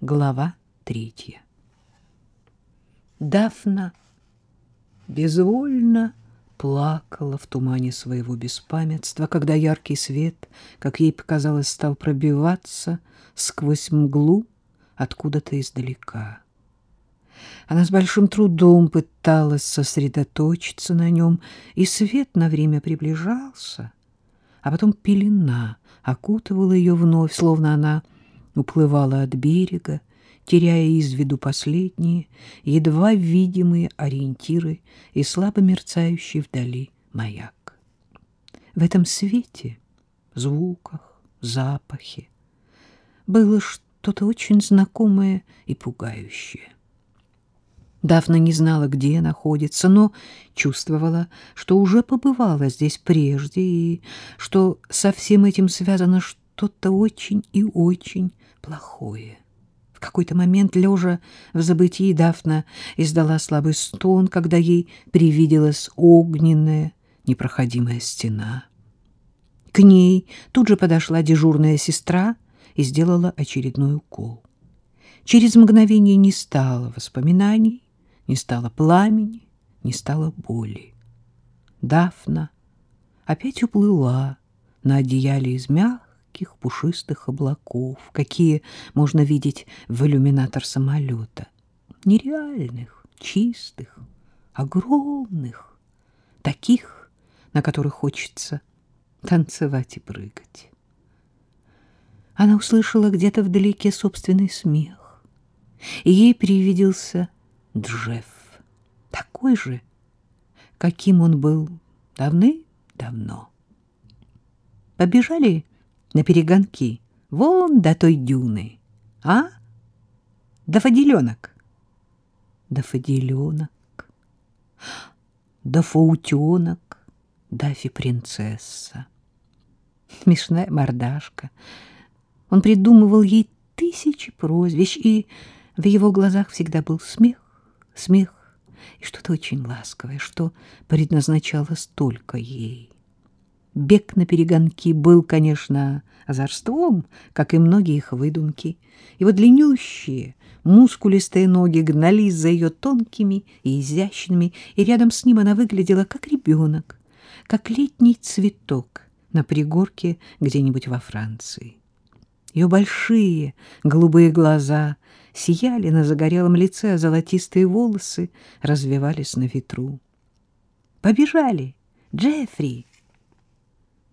Глава третья. Дафна безвольно плакала в тумане своего беспамятства, когда яркий свет, как ей показалось, стал пробиваться сквозь мглу откуда-то издалека. Она с большим трудом пыталась сосредоточиться на нем, и свет на время приближался, а потом пелена окутывала ее вновь, словно она уплывала от берега, теряя из виду последние, едва видимые ориентиры и слабо мерцающий вдали маяк. В этом свете, звуках, запахе было что-то очень знакомое и пугающее. Дафна не знала, где находится, но чувствовала, что уже побывала здесь прежде и что со всем этим связано что-то очень и очень плохое. В какой-то момент, лежа в забытии, Дафна издала слабый стон, когда ей привиделась огненная непроходимая стена. К ней тут же подошла дежурная сестра и сделала очередной укол. Через мгновение не стало воспоминаний, не стало пламени, не стало боли. Дафна опять уплыла на одеяле из мягкого, мягких пушистых облаков, какие можно видеть в иллюминатор самолета. Нереальных, чистых, огромных, таких, на которых хочется танцевать и прыгать. Она услышала где-то вдалеке собственный смех, и ей привиделся Джефф, такой же, каким он был давным-давно. Побежали на перегонки, вон до той дюны. А? Да фаделенок. Да фаделенок. Да фаутенок. Дафи принцесса. Смешная мордашка. Он придумывал ей тысячи прозвищ, и в его глазах всегда был смех, смех и что-то очень ласковое, что предназначалось только ей. Бег на перегонки был, конечно, озорством, как и многие их выдумки. Его длиннющие, мускулистые ноги гнались за ее тонкими и изящными, и рядом с ним она выглядела как ребенок, как летний цветок на пригорке где-нибудь во Франции. Ее большие голубые глаза сияли на загорелом лице, а золотистые волосы развивались на ветру. «Побежали! Джеффри!»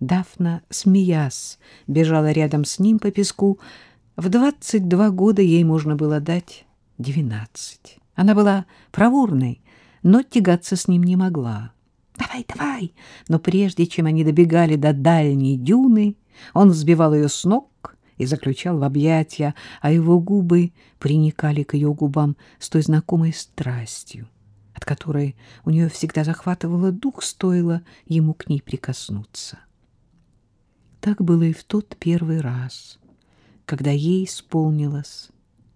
Дафна, смеясь, бежала рядом с ним по песку. В двадцать два года ей можно было дать двенадцать. Она была проворной, но тягаться с ним не могла. «Давай, давай!» Но прежде чем они добегали до дальней дюны, он сбивал ее с ног и заключал в объятия, а его губы приникали к ее губам с той знакомой страстью, от которой у нее всегда захватывало дух, стоило ему к ней прикоснуться. Так было и в тот первый раз, когда ей исполнилось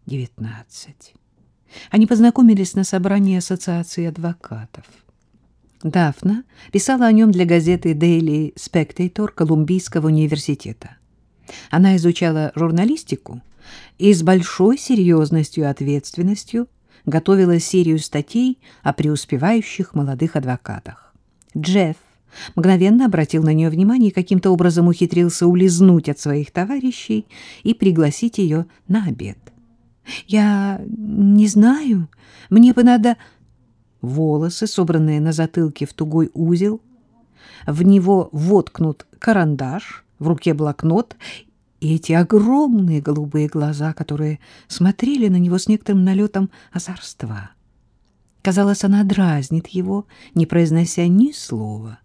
девятнадцать. Они познакомились на собрании ассоциации адвокатов. Дафна писала о нем для газеты Daily Spectator Колумбийского университета. Она изучала журналистику и с большой серьезностью и ответственностью готовила серию статей о преуспевающих молодых адвокатах. Джефф мгновенно обратил на нее внимание и каким-то образом ухитрился улизнуть от своих товарищей и пригласить ее на обед. «Я не знаю, мне бы надо...» Волосы, собранные на затылке в тугой узел, в него воткнут карандаш, в руке блокнот и эти огромные голубые глаза, которые смотрели на него с некоторым налетом озорства. Казалось, она дразнит его, не произнося ни слова.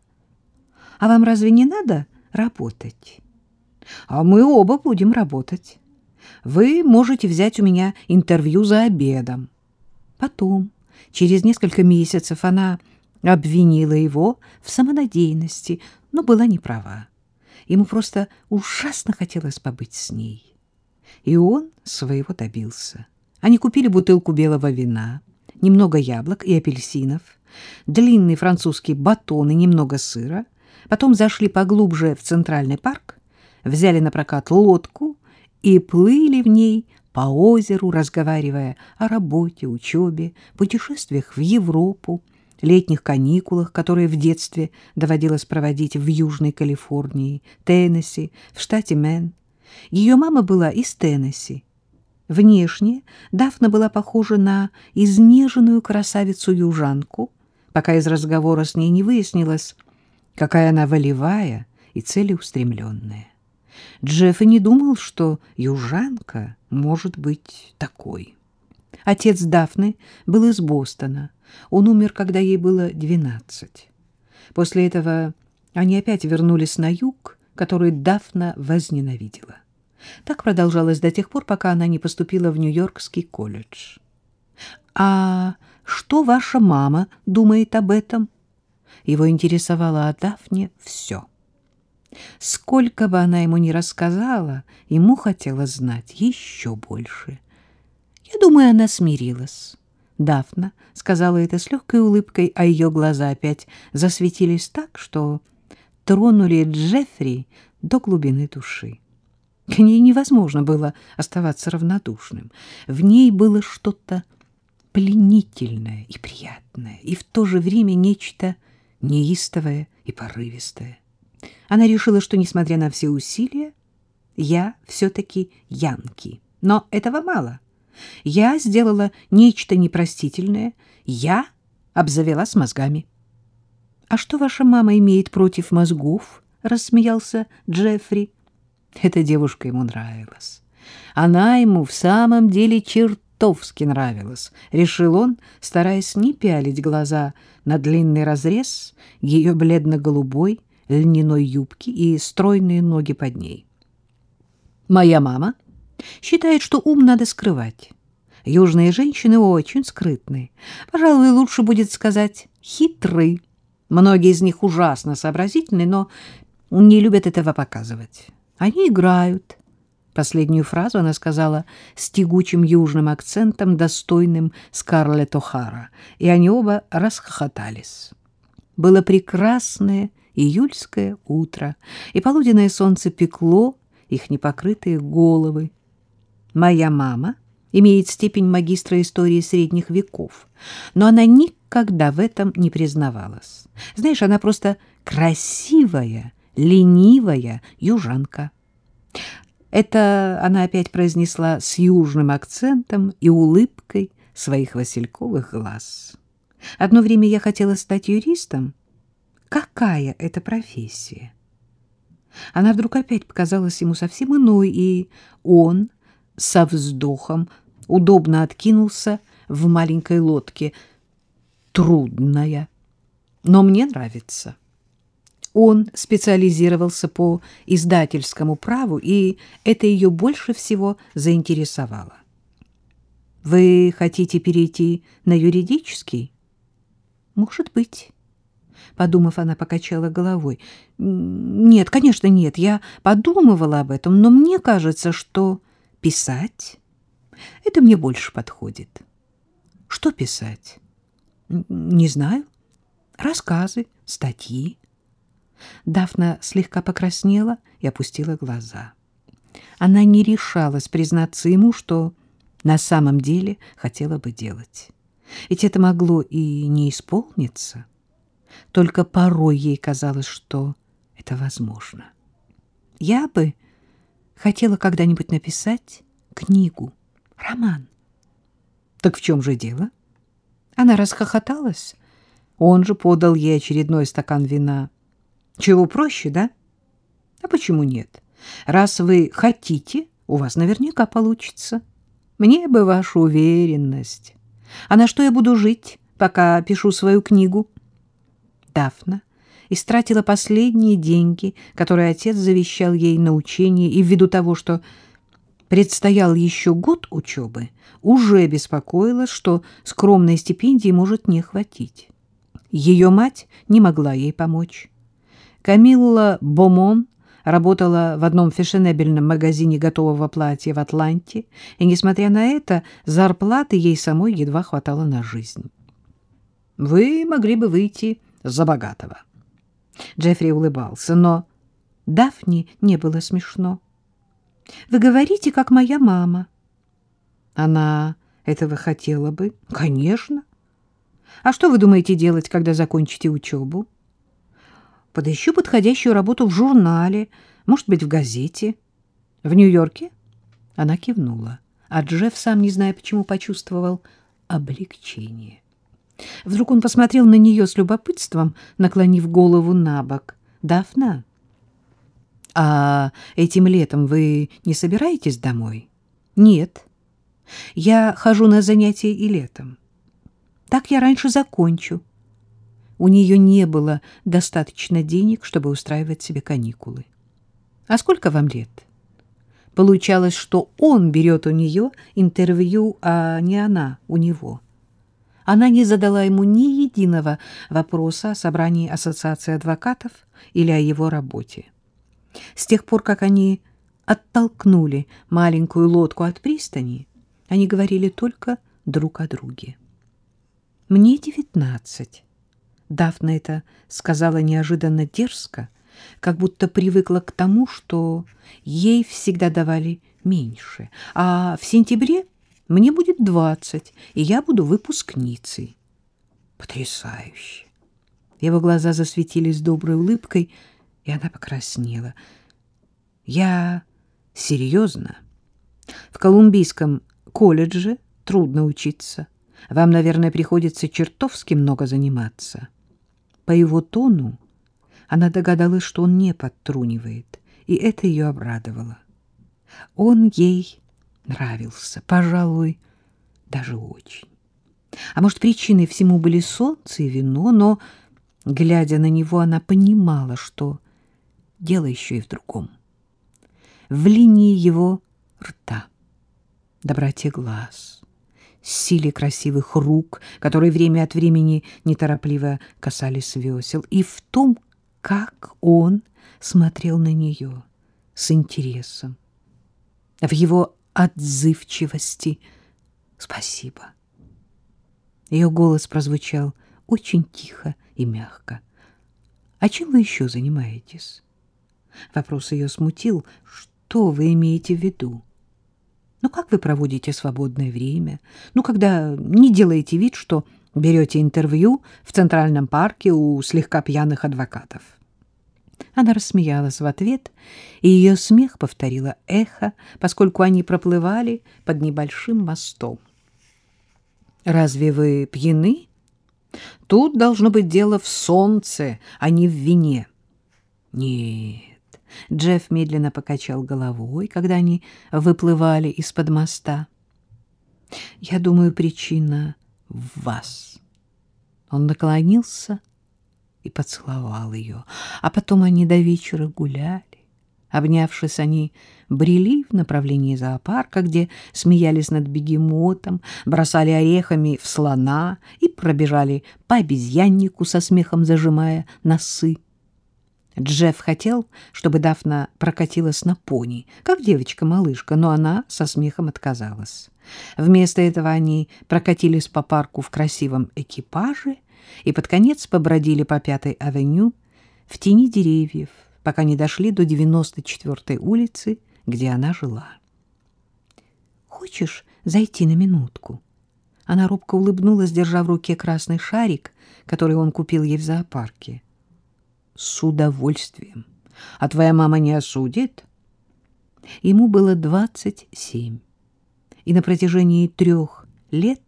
А вам разве не надо работать? А мы оба будем работать. Вы можете взять у меня интервью за обедом. Потом, через несколько месяцев, она обвинила его в самонадеянности, но была не права. Ему просто ужасно хотелось побыть с ней. И он своего добился. Они купили бутылку белого вина, немного яблок и апельсинов, длинный французский батон и немного сыра, Потом зашли поглубже в Центральный парк, взяли на прокат лодку и плыли в ней по озеру, разговаривая о работе, учебе, путешествиях в Европу, летних каникулах, которые в детстве доводилось проводить в Южной Калифорнии, Теннесси, в штате Мэн. Ее мама была из Теннесси. Внешне Дафна была похожа на изнеженную красавицу-южанку, пока из разговора с ней не выяснилось, какая она волевая и целеустремленная. Джефф и не думал, что южанка может быть такой. Отец Дафны был из Бостона. Он умер, когда ей было двенадцать. После этого они опять вернулись на юг, который Дафна возненавидела. Так продолжалось до тех пор, пока она не поступила в Нью-Йоркский колледж. «А что ваша мама думает об этом?» Его интересовало о Дафне все. Сколько бы она ему ни рассказала, ему хотелось знать еще больше. Я думаю, она смирилась. Дафна сказала это с легкой улыбкой, а ее глаза опять засветились так, что тронули Джеффри до глубины души. К ней невозможно было оставаться равнодушным. В ней было что-то пленительное и приятное, и в то же время нечто неистовое и порывистое. Она решила, что, несмотря на все усилия, я все-таки Янки. Но этого мало. Я сделала нечто непростительное. Я обзавелась мозгами. — А что ваша мама имеет против мозгов? — рассмеялся Джеффри. Эта девушка ему нравилась. Она ему в самом деле чертовски нравилась, решил он, стараясь не пялить глаза на длинный разрез ее бледно-голубой льняной юбки и стройные ноги под ней. Моя мама считает, что ум надо скрывать. Южные женщины очень скрытны. Пожалуй, лучше будет сказать хитры. Многие из них ужасно сообразительны, но не любят этого показывать. Они играют. Последнюю фразу она сказала с тягучим южным акцентом, достойным Скарлетт О'Хара, и они оба расхохотались. Было прекрасное июльское утро, и полуденное солнце пекло их непокрытые головы. Моя мама имеет степень магистра истории средних веков, но она никогда в этом не признавалась. Знаешь, она просто красивая, ленивая южанка. Это она опять произнесла с южным акцентом и улыбкой своих васильковых глаз. Одно время я хотела стать юристом. Какая это профессия? Она вдруг опять показалась ему совсем иной, и он со вздохом удобно откинулся в маленькой лодке. Трудная, но мне нравится. Он специализировался по издательскому праву, и это ее больше всего заинтересовало. Вы хотите перейти на юридический? Может быть. Подумав, она покачала головой. Нет, конечно, нет. Я подумывала об этом, но мне кажется, что писать это мне больше подходит. Что писать? Не знаю. Рассказы, статьи. Дафна слегка покраснела и опустила глаза. Она не решалась признаться ему, что на самом деле хотела бы делать. Ведь это могло и не исполниться. Только порой ей казалось, что это возможно. Я бы хотела когда-нибудь написать книгу, роман. Так в чем же дело? Она расхохоталась. Он же подал ей очередной стакан вина. Чего проще, да? А почему нет? Раз вы хотите, у вас наверняка получится. Мне бы вашу уверенность. А на что я буду жить, пока пишу свою книгу? Дафна истратила последние деньги, которые отец завещал ей на учение, и ввиду того, что предстоял еще год учебы, уже беспокоилась, что скромной стипендии может не хватить. Ее мать не могла ей помочь. Камилла Бомон работала в одном фешенебельном магазине готового платья в Атланте, и, несмотря на это, зарплаты ей самой едва хватало на жизнь. «Вы могли бы выйти за богатого». Джеффри улыбался, но Дафне не было смешно. «Вы говорите, как моя мама». Она этого хотела бы? Конечно. А что вы думаете делать, когда закончите учебу? Подыщу подходящую работу в журнале, может быть, в газете. В Нью-Йорке? Она кивнула, а Джефф, сам не зная почему, почувствовал облегчение. Вдруг он посмотрел на нее с любопытством, наклонив голову на бок. «Дафна, а этим летом вы не собираетесь домой?» «Нет. Я хожу на занятия и летом. Так я раньше закончу». У нее не было достаточно денег, чтобы устраивать себе каникулы. «А сколько вам лет?» Получалось, что он берет у нее интервью, а не она у него. Она не задала ему ни единого вопроса о собрании ассоциации адвокатов или о его работе. С тех пор, как они оттолкнули маленькую лодку от пристани, они говорили только друг о друге. «Мне девятнадцать». Дафна это сказала неожиданно дерзко, как будто привыкла к тому, что ей всегда давали меньше, а в сентябре мне будет двадцать, и я буду выпускницей. Потрясающе! Его глаза засветились доброй улыбкой, и она покраснела. Я серьезно. В Колумбийском колледже трудно учиться. Вам, наверное, приходится чертовски много заниматься. По его тону она догадалась, что он не подтрунивает, и это ее обрадовало. Он ей нравился, пожалуй, даже очень. А может, причиной всему были солнце и вино, но, глядя на него, она понимала, что дело еще и в другом. В линии его рта, доброте глаз, силе красивых рук, которые время от времени неторопливо касались весел, и в том, как он смотрел на нее с интересом, в его отзывчивости. Спасибо. Ее голос прозвучал очень тихо и мягко. А чем вы еще занимаетесь? Вопрос ее смутил. Что вы имеете в виду? Ну, как вы проводите свободное время? Ну, когда не делаете вид, что берете интервью в Центральном парке у слегка пьяных адвокатов. Она рассмеялась в ответ, и ее смех повторило эхо, поскольку они проплывали под небольшим мостом. «Разве вы пьяны? Тут должно быть дело в солнце, а не в вине». «Нет». Джефф медленно покачал головой, когда они выплывали из-под моста. «Я думаю, причина в вас». Он наклонился и поцеловал ее. А потом они до вечера гуляли. Обнявшись, они брели в направлении зоопарка, где смеялись над бегемотом, бросали орехами в слона и пробежали по обезьяннику со смехом зажимая носы. Джефф хотел, чтобы Дафна прокатилась на пони, как девочка-малышка, но она со смехом отказалась. Вместо этого они прокатились по парку в красивом экипаже и под конец побродили по Пятой авеню в тени деревьев, пока не дошли до 94-й улицы, где она жила. «Хочешь зайти на минутку?» Она робко улыбнулась, держа в руке красный шарик, который он купил ей в зоопарке. «С удовольствием. А твоя мама не осудит?» Ему было двадцать семь, и на протяжении трех лет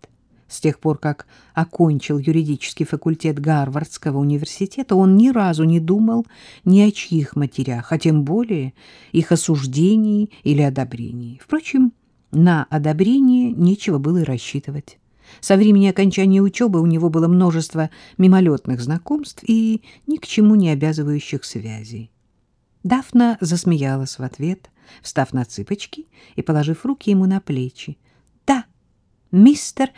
с тех пор, как окончил юридический факультет Гарвардского университета, он ни разу не думал ни о чьих матерях, а тем более их осуждении или одобрении. Впрочем, на одобрение нечего было и рассчитывать. Со времени окончания учебы у него было множество мимолетных знакомств и ни к чему не обязывающих связей. Дафна засмеялась в ответ, встав на цыпочки и положив руки ему на плечи. «Да, мистер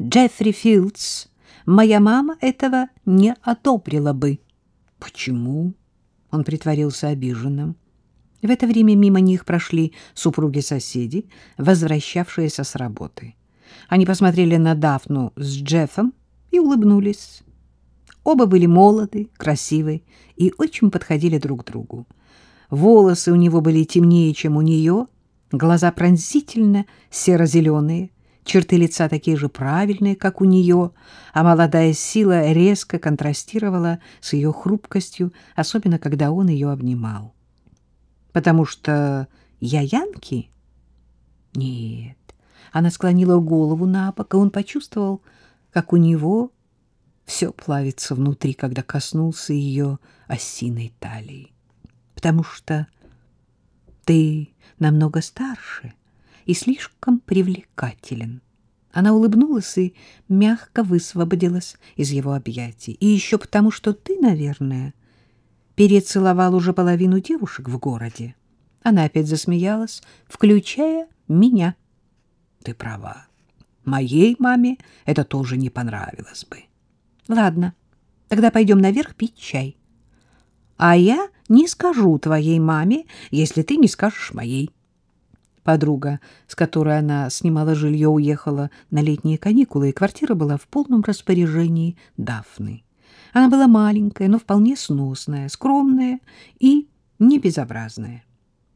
Джеффри Филдс, моя мама этого не одобрила бы. Почему? Он притворился обиженным. В это время мимо них прошли супруги-соседи, возвращавшиеся с работы. Они посмотрели на Дафну с Джеффом и улыбнулись. Оба были молоды, красивы и очень подходили друг другу. Волосы у него были темнее, чем у нее, глаза пронзительно серо-зеленые, черты лица такие же правильные, как у нее, а молодая сила резко контрастировала с ее хрупкостью, особенно когда он ее обнимал. Потому что я Янки? Нет. Она склонила голову на бок, и он почувствовал, как у него все плавится внутри, когда коснулся ее осиной талии. Потому что ты намного старше и слишком привлекателен. Она улыбнулась и мягко высвободилась из его объятий. И еще потому, что ты, наверное, перецеловал уже половину девушек в городе. Она опять засмеялась, включая меня. Ты права. Моей маме это тоже не понравилось бы. Ладно, тогда пойдем наверх пить чай. А я не скажу твоей маме, если ты не скажешь моей. Подруга, с которой она снимала жилье, уехала на летние каникулы, и квартира была в полном распоряжении Дафны. Она была маленькая, но вполне сносная, скромная и не безобразная.